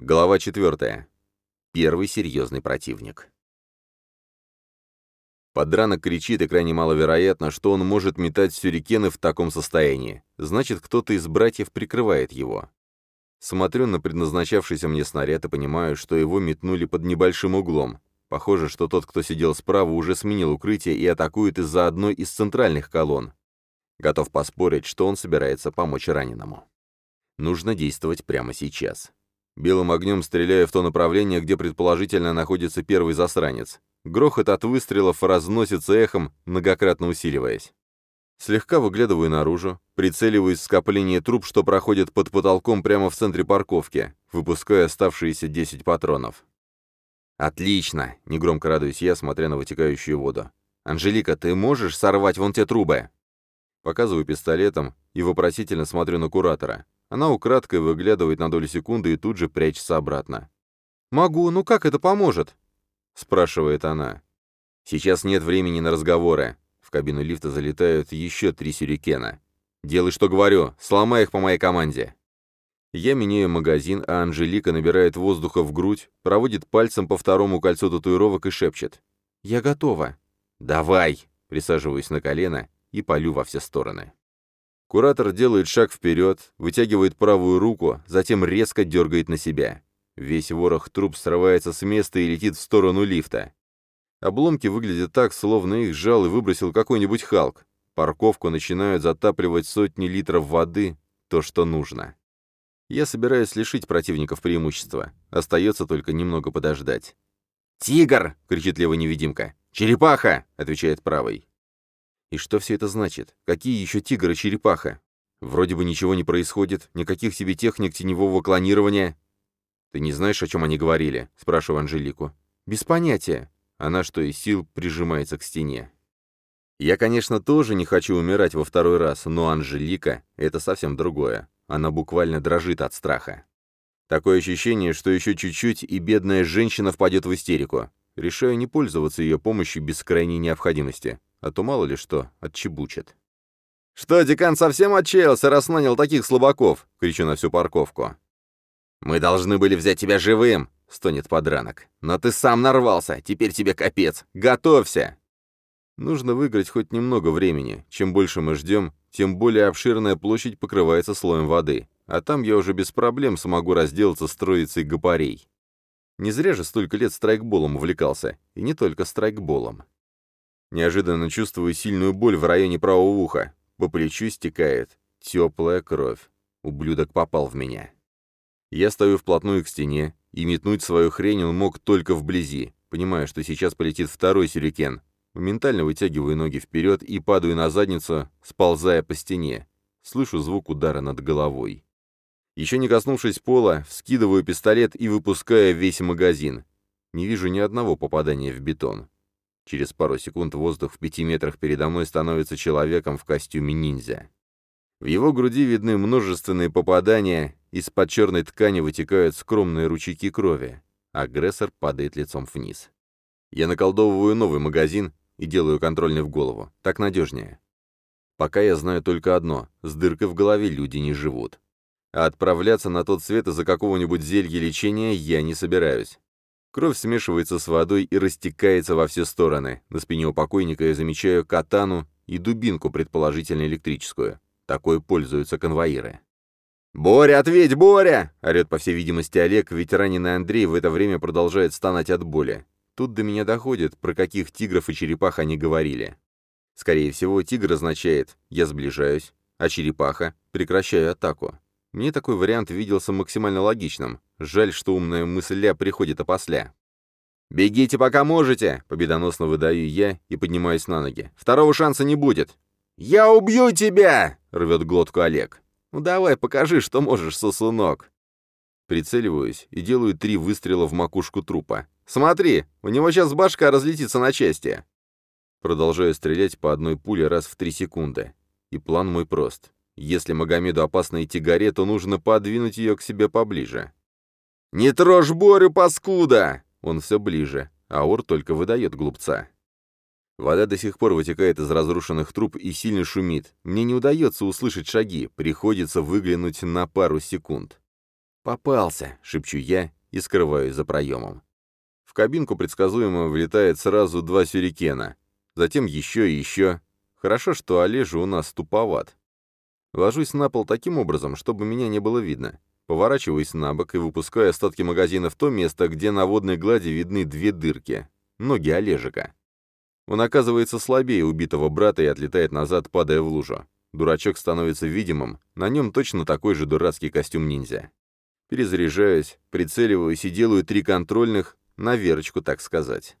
Глава 4. Первый серьезный противник. Подранок кричит, и крайне маловероятно, что он может метать сюрикены в таком состоянии. Значит, кто-то из братьев прикрывает его. Смотрю на предназначавшийся мне снаряд и понимаю, что его метнули под небольшим углом. Похоже, что тот, кто сидел справа, уже сменил укрытие и атакует из-за одной из центральных колонн. Готов поспорить, что он собирается помочь раненому. Нужно действовать прямо сейчас. Белым огнем стреляю в то направление, где предположительно находится первый засранец. Грохот от выстрелов разносится эхом, многократно усиливаясь. Слегка выглядываю наружу, прицеливаюсь в скопление труб, что проходит под потолком прямо в центре парковки, выпуская оставшиеся 10 патронов. «Отлично!» — негромко радуюсь я, смотря на вытекающую воду. «Анжелика, ты можешь сорвать вон те трубы?» Показываю пистолетом и вопросительно смотрю на куратора. Она украдкой выглядывает на долю секунды и тут же прячется обратно. «Могу, ну как это поможет?» — спрашивает она. «Сейчас нет времени на разговоры». В кабину лифта залетают еще три сюрикена. «Делай, что говорю, сломай их по моей команде». Я меняю магазин, а Анжелика набирает воздуха в грудь, проводит пальцем по второму кольцу татуировок и шепчет. «Я готова». «Давай!» — присаживаюсь на колено и полю во все стороны. Куратор делает шаг вперед, вытягивает правую руку, затем резко дергает на себя. Весь ворох труб срывается с места и летит в сторону лифта. Обломки выглядят так, словно их сжал и выбросил какой-нибудь Халк. Парковку начинают затапливать сотни литров воды, то, что нужно. Я собираюсь лишить противников преимущества. Остается только немного подождать. «Тигр!» — кричит левая невидимка. «Черепаха!» — отвечает правый. И что все это значит? Какие еще тигры черепаха? Вроде бы ничего не происходит, никаких себе техник теневого клонирования. Ты не знаешь, о чем они говорили? Спрашиваю Анжелику. Без понятия. Она, что из сил, прижимается к стене. Я, конечно, тоже не хочу умирать во второй раз, но Анжелика — это совсем другое. Она буквально дрожит от страха. Такое ощущение, что еще чуть-чуть, и бедная женщина впадет в истерику. Решаю не пользоваться ее помощью без крайней необходимости а то мало ли что, отчебучат. «Что, декан совсем отчаялся, раз нанял таких слабаков?» — кричу на всю парковку. «Мы должны были взять тебя живым!» — стонет подранок. «Но ты сам нарвался, теперь тебе капец! Готовься!» Нужно выиграть хоть немного времени. Чем больше мы ждем, тем более обширная площадь покрывается слоем воды. А там я уже без проблем смогу разделаться с троицей гопарей. Не зря же столько лет страйкболом увлекался. И не только страйкболом. Неожиданно чувствую сильную боль в районе правого уха. По плечу стекает теплая кровь. Ублюдок попал в меня. Я стою вплотную к стене, и метнуть свою хрень он мог только вблизи, понимая, что сейчас полетит второй сюрикен. Моментально вытягиваю ноги вперед и падаю на задницу, сползая по стене. Слышу звук удара над головой. Еще не коснувшись пола, вскидываю пистолет и выпускаю весь магазин. Не вижу ни одного попадания в бетон. Через пару секунд воздух в пяти метрах передо мной становится человеком в костюме ниндзя. В его груди видны множественные попадания, из-под черной ткани вытекают скромные ручейки крови. Агрессор падает лицом вниз. Я наколдовываю новый магазин и делаю контрольный в голову. Так надежнее. Пока я знаю только одно — с дыркой в голове люди не живут. А отправляться на тот свет из-за какого-нибудь зелья лечения я не собираюсь. Кровь смешивается с водой и растекается во все стороны. На спине у покойника я замечаю катану и дубинку, предположительно электрическую. Такой пользуются конвоиры. «Боря, ответь, Боря!» — орет, по всей видимости, Олег, ведь раненый Андрей в это время продолжает стонать от боли. Тут до меня доходит, про каких тигров и черепах они говорили. Скорее всего, тигр означает «я сближаюсь», а черепаха «прекращаю атаку». Мне такой вариант виделся максимально логичным. Жаль, что умная мысля приходит опосля. «Бегите, пока можете!» — победоносно выдаю я и поднимаюсь на ноги. «Второго шанса не будет!» «Я убью тебя!» — рвет глотку Олег. «Ну давай, покажи, что можешь, сосунок!» Прицеливаюсь и делаю три выстрела в макушку трупа. «Смотри, у него сейчас башка разлетится на части!» Продолжаю стрелять по одной пуле раз в три секунды. И план мой прост. Если Магомеду опасно идти горе, то нужно подвинуть ее к себе поближе. «Не трожь Борю, паскуда!» Он все ближе, а Ор только выдает глупца. Вода до сих пор вытекает из разрушенных труб и сильно шумит. Мне не удается услышать шаги, приходится выглянуть на пару секунд. «Попался!» — шепчу я и скрываюсь за проемом. В кабинку предсказуемо влетает сразу два сюрикена, затем еще и еще. Хорошо, что Олежа у нас туповат. Ложусь на пол таким образом, чтобы меня не было видно. Поворачиваюсь на бок и выпускаю остатки магазина в то место, где на водной глади видны две дырки. Ноги Олежика. Он оказывается слабее убитого брата и отлетает назад, падая в лужу. Дурачок становится видимым, на нем точно такой же дурацкий костюм ниндзя. Перезаряжаюсь, прицеливаюсь и делаю три контрольных, на верочку, так сказать.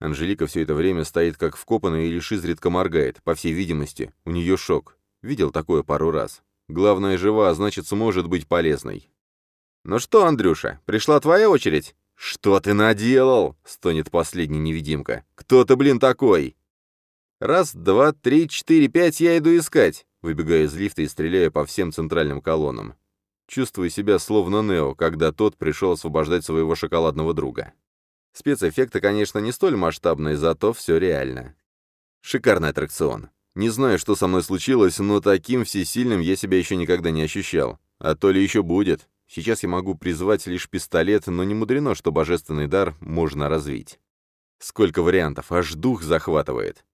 Анжелика все это время стоит как вкопанная и лишь изредка моргает, по всей видимости, у нее шок. Видел такое пару раз. Главное, жива, а значит, сможет быть полезной. «Ну что, Андрюша, пришла твоя очередь?» «Что ты наделал?» — стонет последний невидимка. «Кто ты, блин, такой?» «Раз, два, три, четыре, пять, я иду искать», выбегая из лифта и стреляя по всем центральным колоннам. Чувствую себя словно Нео, когда тот пришел освобождать своего шоколадного друга. Спецэффекты, конечно, не столь масштабные, зато все реально. Шикарный аттракцион. Не знаю, что со мной случилось, но таким всесильным я себя еще никогда не ощущал. А то ли еще будет. Сейчас я могу призвать лишь пистолет, но не мудрено, что божественный дар можно развить. Сколько вариантов, аж дух захватывает.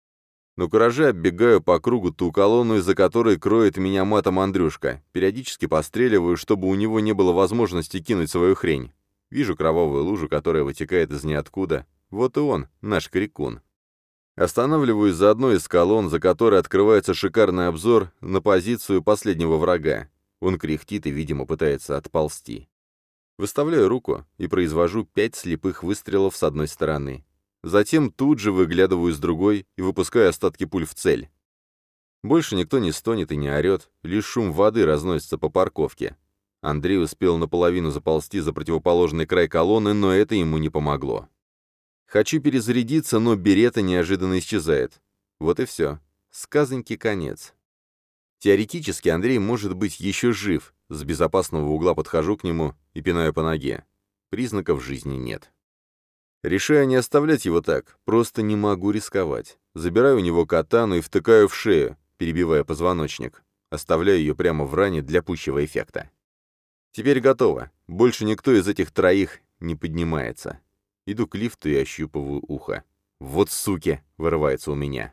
На кураже оббегаю по кругу ту колонну, из-за которой кроет меня матом Андрюшка. Периодически постреливаю, чтобы у него не было возможности кинуть свою хрень. Вижу кровавую лужу, которая вытекает из ниоткуда. Вот и он, наш крикун. Останавливаюсь за одной из колонн, за которой открывается шикарный обзор на позицию последнего врага. Он кряхтит и, видимо, пытается отползти. Выставляю руку и произвожу пять слепых выстрелов с одной стороны. Затем тут же выглядываю с другой и выпускаю остатки пуль в цель. Больше никто не стонет и не орет, лишь шум воды разносится по парковке. Андрей успел наполовину заползти за противоположный край колонны, но это ему не помогло. Хочу перезарядиться, но берета неожиданно исчезает. Вот и все. Сказоньки конец. Теоретически Андрей может быть еще жив. С безопасного угла подхожу к нему и пинаю по ноге. Признаков жизни нет. Решаю не оставлять его так, просто не могу рисковать. Забираю у него катану и втыкаю в шею, перебивая позвоночник. Оставляю ее прямо в ране для пущего эффекта. Теперь готово. Больше никто из этих троих не поднимается. Иду к лифту и ощупываю ухо. «Вот суки!» — вырывается у меня.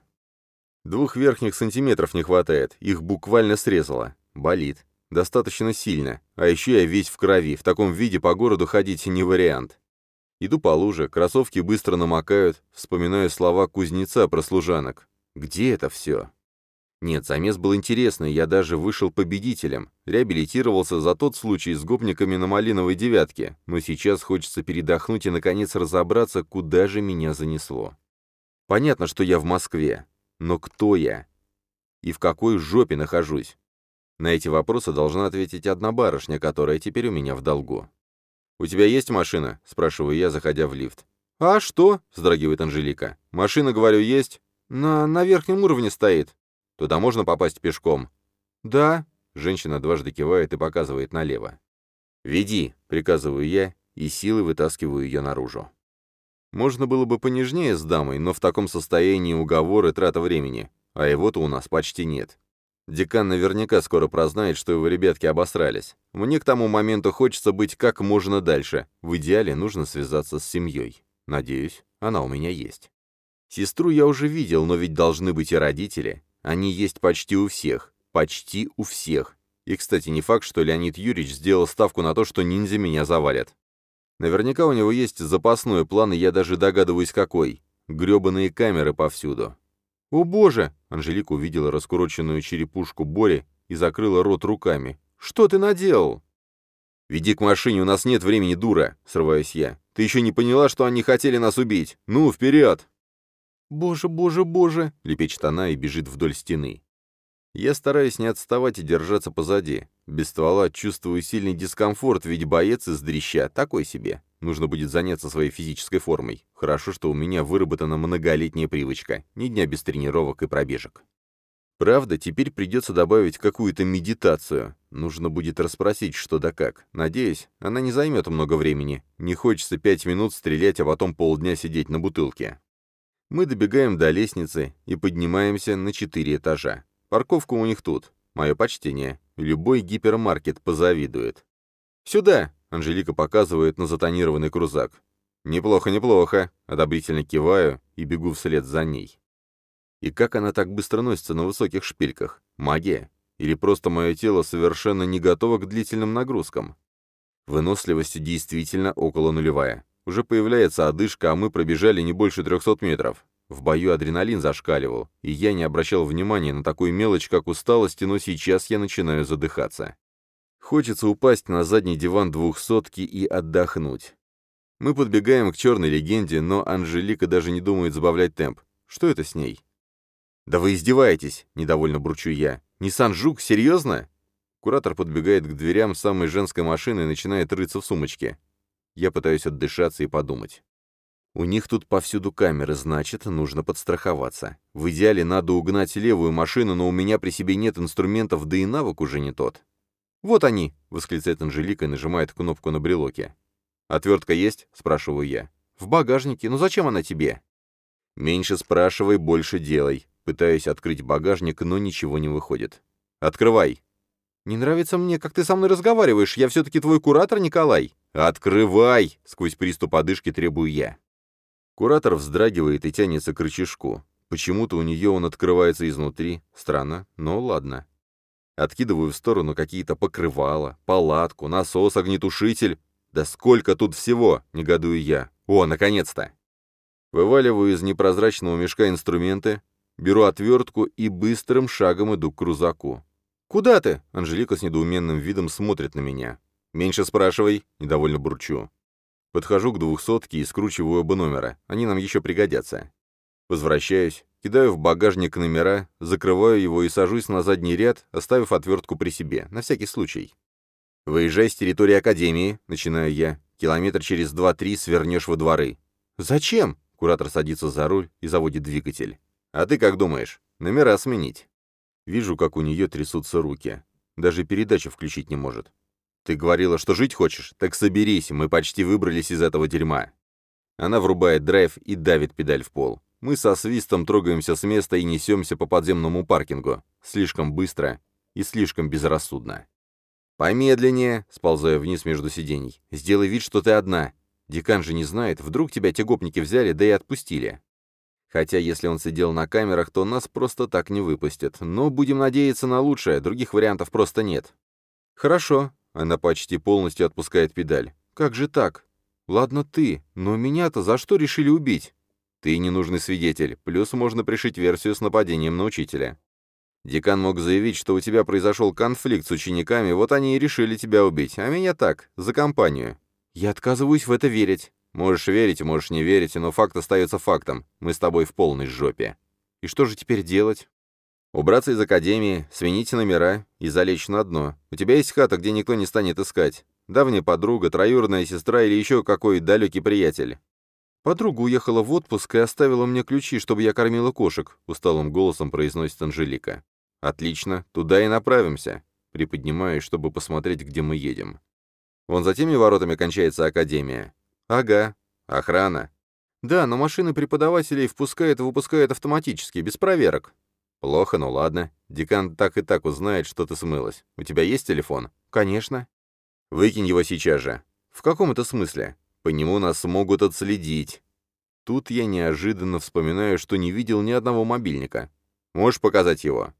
Двух верхних сантиметров не хватает, их буквально срезало. Болит. Достаточно сильно. А еще я весь в крови, в таком виде по городу ходить не вариант. Иду по луже, кроссовки быстро намокают, вспоминаю слова кузнеца про служанок. Где это все? Нет, замес был интересный, я даже вышел победителем. Реабилитировался за тот случай с гопниками на Малиновой девятке, но сейчас хочется передохнуть и, наконец, разобраться, куда же меня занесло. Понятно, что я в Москве, но кто я? И в какой жопе нахожусь? На эти вопросы должна ответить одна барышня, которая теперь у меня в долгу. «У тебя есть машина?» — спрашиваю я, заходя в лифт. «А что?» — вздрагивает Анжелика. «Машина, говорю, есть. На, на верхнем уровне стоит. Туда можно попасть пешком?» «Да». Женщина дважды кивает и показывает налево. «Веди», — приказываю я, и силой вытаскиваю ее наружу. Можно было бы понежнее с дамой, но в таком состоянии уговоры трата времени, а его-то у нас почти нет. Декан наверняка скоро прознает, что его ребятки обосрались. Мне к тому моменту хочется быть как можно дальше. В идеале нужно связаться с семьей. Надеюсь, она у меня есть. Сестру я уже видел, но ведь должны быть и родители. Они есть почти у всех. Почти у всех. И, кстати, не факт, что Леонид Юрьевич сделал ставку на то, что ниндзя меня завалят. Наверняка у него есть запасной план, и я даже догадываюсь, какой. Грёбаные камеры повсюду. «О боже!» — Анжелика увидела раскуроченную черепушку Бори и закрыла рот руками. «Что ты наделал?» «Веди к машине, у нас нет времени, дура!» — срываюсь я. «Ты еще не поняла, что они хотели нас убить? Ну, вперед!» «Боже, боже, боже!» — лепечет она и бежит вдоль стены. Я стараюсь не отставать и держаться позади. Без ствола чувствую сильный дискомфорт, ведь боец из дрища такой себе. Нужно будет заняться своей физической формой. Хорошо, что у меня выработана многолетняя привычка. Ни дня без тренировок и пробежек. Правда, теперь придется добавить какую-то медитацию. Нужно будет расспросить, что да как. Надеюсь, она не займет много времени. Не хочется пять минут стрелять, а потом полдня сидеть на бутылке. Мы добегаем до лестницы и поднимаемся на четыре этажа. Парковка у них тут. Мое почтение. Любой гипермаркет позавидует. «Сюда!» — Анжелика показывает на затонированный крузак. «Неплохо, неплохо!» — одобрительно киваю и бегу вслед за ней. И как она так быстро носится на высоких шпильках? Магия? Или просто мое тело совершенно не готово к длительным нагрузкам? Выносливость действительно около нулевая. Уже появляется одышка, а мы пробежали не больше 300 метров. В бою адреналин зашкаливал, и я не обращал внимания на такую мелочь, как усталость, но сейчас я начинаю задыхаться. Хочется упасть на задний диван двухсотки и отдохнуть. Мы подбегаем к черной легенде, но Анжелика даже не думает забавлять темп. Что это с ней? «Да вы издеваетесь!» — недовольно бручу я. «Ниссан Жук? Серьезно?» Куратор подбегает к дверям самой женской машины и начинает рыться в сумочке. Я пытаюсь отдышаться и подумать. У них тут повсюду камеры, значит, нужно подстраховаться. В идеале надо угнать левую машину, но у меня при себе нет инструментов, да и навык уже не тот. «Вот они!» — восклицает Анжелика и нажимает кнопку на брелоке. «Отвертка есть?» — спрашиваю я. «В багажнике. Ну зачем она тебе?» «Меньше спрашивай, больше делай». Пытаюсь открыть багажник, но ничего не выходит. «Открывай!» «Не нравится мне, как ты со мной разговариваешь. Я все-таки твой куратор, Николай!» «Открывай!» — сквозь приступ одышки требую я. Куратор вздрагивает и тянется к рычажку. Почему-то у нее он открывается изнутри. Странно, но ладно. Откидываю в сторону какие-то покрывала, палатку, насос, огнетушитель. Да сколько тут всего, негодую я. О, наконец-то! Вываливаю из непрозрачного мешка инструменты, беру отвертку и быстрым шагом иду к крузаку. «Куда ты?» — Анжелика с недоуменным видом смотрит на меня. «Меньше спрашивай», — недовольно бурчу. Подхожу к двухсотке и скручиваю оба номера. Они нам еще пригодятся. Возвращаюсь, кидаю в багажник номера, закрываю его и сажусь на задний ряд, оставив отвертку при себе, на всякий случай. «Выезжай с территории Академии», — начинаю я. «Километр через два-три свернешь во дворы». «Зачем?» — куратор садится за руль и заводит двигатель. «А ты как думаешь? Номера сменить?» Вижу, как у нее трясутся руки. Даже передачу включить не может. «Ты говорила, что жить хочешь? Так соберись, мы почти выбрались из этого дерьма». Она врубает драйв и давит педаль в пол. Мы со свистом трогаемся с места и несемся по подземному паркингу. Слишком быстро и слишком безрассудно. «Помедленнее», — сползая вниз между сидений. «Сделай вид, что ты одна. Декан же не знает, вдруг тебя те гопники взяли, да и отпустили». Хотя, если он сидел на камерах, то нас просто так не выпустят. Но будем надеяться на лучшее, других вариантов просто нет. «Хорошо», она почти полностью отпускает педаль. «Как же так? Ладно ты, но меня-то за что решили убить?» «Ты ненужный свидетель, плюс можно пришить версию с нападением на учителя». Декан мог заявить, что у тебя произошел конфликт с учениками, вот они и решили тебя убить, а меня так, за компанию. Я отказываюсь в это верить. Можешь верить, можешь не верить, но факт остается фактом. Мы с тобой в полной жопе. И что же теперь делать? Убраться из академии, сменить номера и залечь на дно. У тебя есть хата, где никто не станет искать. Давняя подруга, троюродная сестра или еще какой далекий приятель. Подруга уехала в отпуск и оставила мне ключи, чтобы я кормила кошек, усталым голосом произносит Анжелика. Отлично, туда и направимся. Приподнимаюсь, чтобы посмотреть, где мы едем. Вон за теми воротами кончается академия. Ага. Охрана. Да, но машины преподавателей впускают и выпускают автоматически, без проверок. «Плохо, но ладно. Декан так и так узнает, что ты смылась. У тебя есть телефон?» «Конечно». «Выкинь его сейчас же». «В каком это смысле?» «По нему нас могут отследить». Тут я неожиданно вспоминаю, что не видел ни одного мобильника. «Можешь показать его?»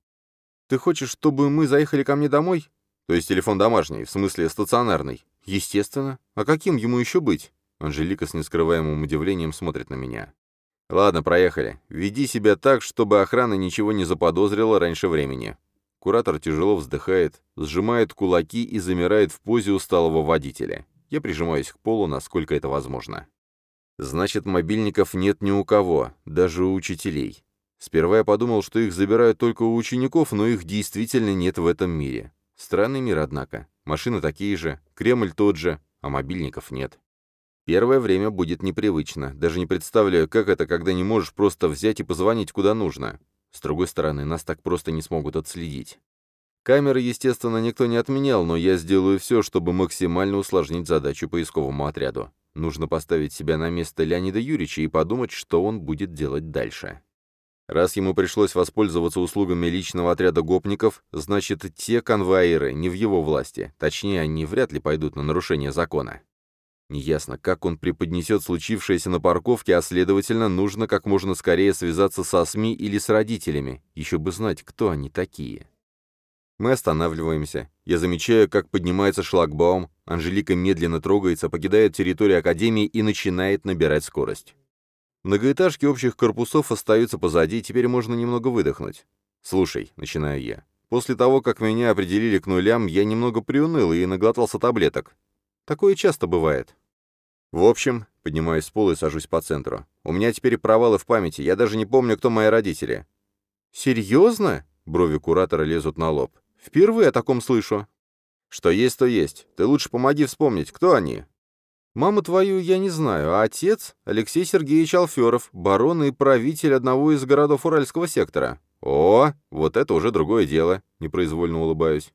«Ты хочешь, чтобы мы заехали ко мне домой?» «То есть телефон домашний, в смысле стационарный?» «Естественно. А каким ему еще быть?» Анжелика с нескрываемым удивлением смотрит на меня. «Ладно, проехали. Веди себя так, чтобы охрана ничего не заподозрила раньше времени». Куратор тяжело вздыхает, сжимает кулаки и замирает в позе усталого водителя. Я прижимаюсь к полу, насколько это возможно. Значит, мобильников нет ни у кого, даже у учителей. Сперва я подумал, что их забирают только у учеников, но их действительно нет в этом мире. Странный мир, однако. Машины такие же, Кремль тот же, а мобильников нет. Первое время будет непривычно. Даже не представляю, как это, когда не можешь просто взять и позвонить куда нужно. С другой стороны, нас так просто не смогут отследить. Камеры, естественно, никто не отменял, но я сделаю все, чтобы максимально усложнить задачу поисковому отряду. Нужно поставить себя на место Леонида Юрьевича и подумать, что он будет делать дальше. Раз ему пришлось воспользоваться услугами личного отряда гопников, значит, те конвоиры не в его власти. Точнее, они вряд ли пойдут на нарушение закона. Неясно, как он преподнесет случившееся на парковке, а следовательно, нужно как можно скорее связаться со СМИ или с родителями, еще бы знать, кто они такие. Мы останавливаемся. Я замечаю, как поднимается шлагбаум, Анжелика медленно трогается, покидает территорию Академии и начинает набирать скорость. Многоэтажки общих корпусов остаются позади, теперь можно немного выдохнуть. «Слушай», — начинаю я, — «после того, как меня определили к нулям, я немного приуныл и наглотался таблеток. Такое часто бывает. В общем, поднимаюсь с пола и сажусь по центру. У меня теперь провалы в памяти, я даже не помню, кто мои родители. Серьезно? Брови куратора лезут на лоб. Впервые о таком слышу. Что есть, то есть. Ты лучше помоги вспомнить, кто они. Маму твою я не знаю, а отец — Алексей Сергеевич Алферов, барон и правитель одного из городов Уральского сектора. О, вот это уже другое дело, непроизвольно улыбаюсь.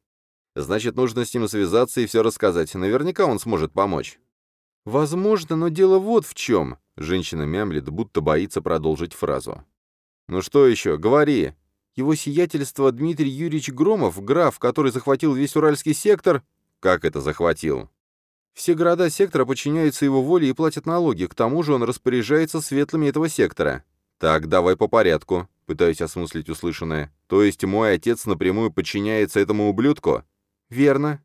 Значит, нужно с ним связаться и все рассказать. Наверняка он сможет помочь. Возможно, но дело вот в чем. Женщина мямлит, будто боится продолжить фразу. Ну что еще? Говори. Его сиятельство Дмитрий Юрьевич Громов, граф, который захватил весь Уральский сектор... Как это захватил? Все города сектора подчиняются его воле и платят налоги, к тому же он распоряжается светлыми этого сектора. Так, давай по порядку, пытаюсь осмыслить услышанное. То есть мой отец напрямую подчиняется этому ублюдку? «Верно».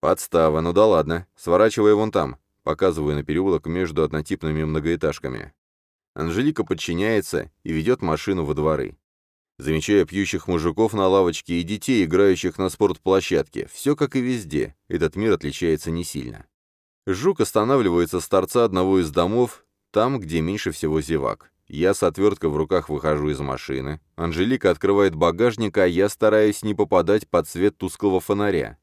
«Подстава, ну да ладно. Сворачивай вон там». Показываю на переулок между однотипными многоэтажками. Анжелика подчиняется и ведет машину во дворы. Замечая пьющих мужиков на лавочке и детей, играющих на спортплощадке. Все как и везде. Этот мир отличается не сильно. Жук останавливается с торца одного из домов, там, где меньше всего зевак. Я с отверткой в руках выхожу из машины. Анжелика открывает багажник, а я стараюсь не попадать под свет тусклого фонаря.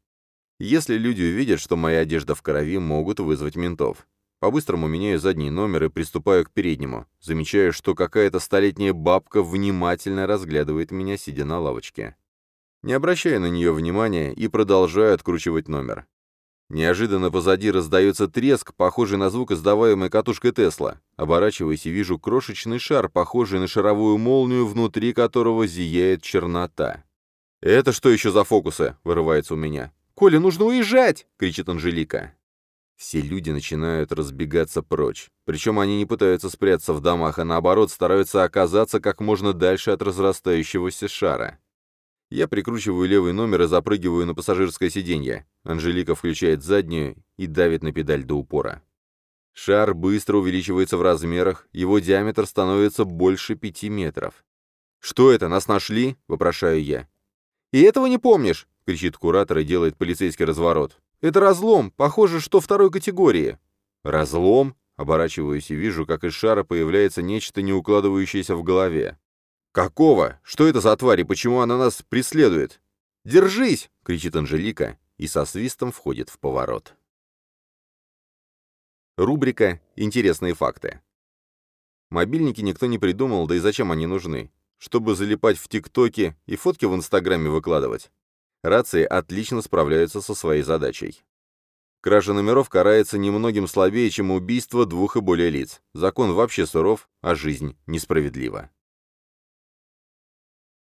Если люди увидят, что моя одежда в крови, могут вызвать ментов. По-быстрому меняю задний номер и приступаю к переднему. Замечаю, что какая-то столетняя бабка внимательно разглядывает меня, сидя на лавочке. Не обращаю на нее внимания и продолжаю откручивать номер. Неожиданно позади раздается треск, похожий на звук, издаваемый катушкой Тесла. Оборачиваюсь и вижу крошечный шар, похожий на шаровую молнию, внутри которого зияет чернота. «Это что еще за фокусы?» — вырывается у меня. «Коля, нужно уезжать!» — кричит Анжелика. Все люди начинают разбегаться прочь. Причем они не пытаются спрятаться в домах, а наоборот стараются оказаться как можно дальше от разрастающегося шара. Я прикручиваю левый номер и запрыгиваю на пассажирское сиденье. Анжелика включает заднюю и давит на педаль до упора. Шар быстро увеличивается в размерах, его диаметр становится больше пяти метров. «Что это, нас нашли?» — вопрошаю я. «И этого не помнишь?» — кричит куратор и делает полицейский разворот. «Это разлом, похоже, что второй категории». «Разлом?» — оборачиваюсь и вижу, как из шара появляется нечто, не укладывающееся в голове. «Какого? Что это за тварь и почему она нас преследует?» «Держись!» — кричит Анжелика и со свистом входит в поворот. Рубрика «Интересные факты». Мобильники никто не придумал, да и зачем они нужны? Чтобы залипать в ТикТоке и фотки в Инстаграме выкладывать. Рации отлично справляются со своей задачей. Кража номеров карается немногим слабее, чем убийство двух и более лиц. Закон вообще суров, а жизнь несправедлива.